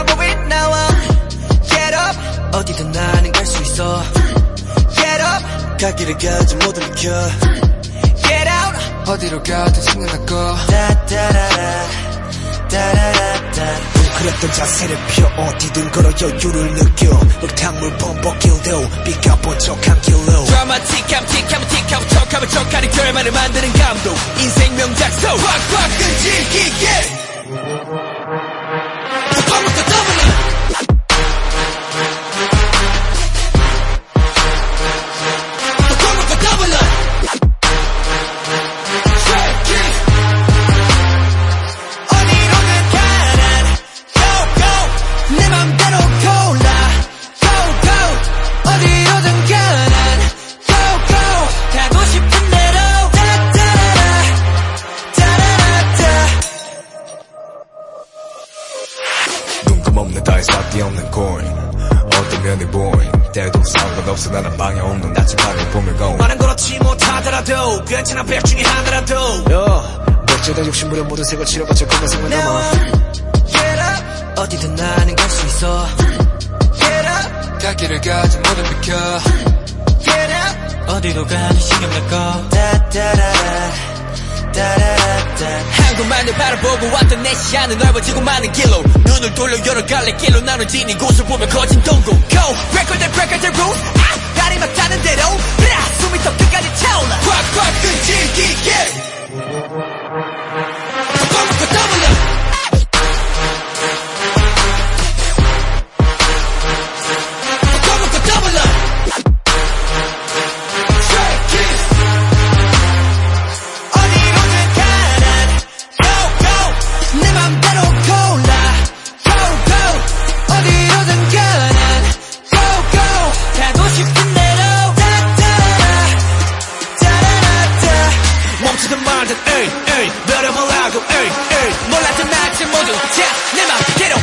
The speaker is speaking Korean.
trouble with no one Get up. 어디든 나는 갈 수 있어. Get up. 갈 길을 가지 못 돌이켜. Get out. 어디로 가든 생각나고. 따따라라. 따라라따. 그랬던 자세를 펴 어디든 걸어 여유를 느껴. 흙탕물 범벅 길도 비가 번쩍한 길로 드라마틱함 틱함 틱함. 척하면 척하는 결말을 만드는 감독. 인생 명작 so 뜬금없는 다이스밖에 없는 코인 어떤 면이 보인 때도 상관없어. 나는 방해 없는 나침반을 보면 고 말은 그렇지 못하더라도 괜찮아 백 중에 하나라도. 야, 멋지다 욕심부려 모든 색을 치러봤자 그만 생각 남아 Get up 어디든 나는 갈 수 있어. Get up 가기를 가지 모든 비켜. Get up 어디로 가든 신경 날거. 따따라라 따라라따 한 곳만을 바라보고 왔던 내 시야는 넓어지고 많은 길로. 눈을 돌려 여러 갈래 길로 나눠진 이곳을 보며 거진 동공 Go! Break the break the rules. 아! 다리 막다는 대로. 브라 숨이 더 알지든 말든 에이 에이 너를 몰라고 에이 에이 몰랐던 나지 모두 다내 맘대로.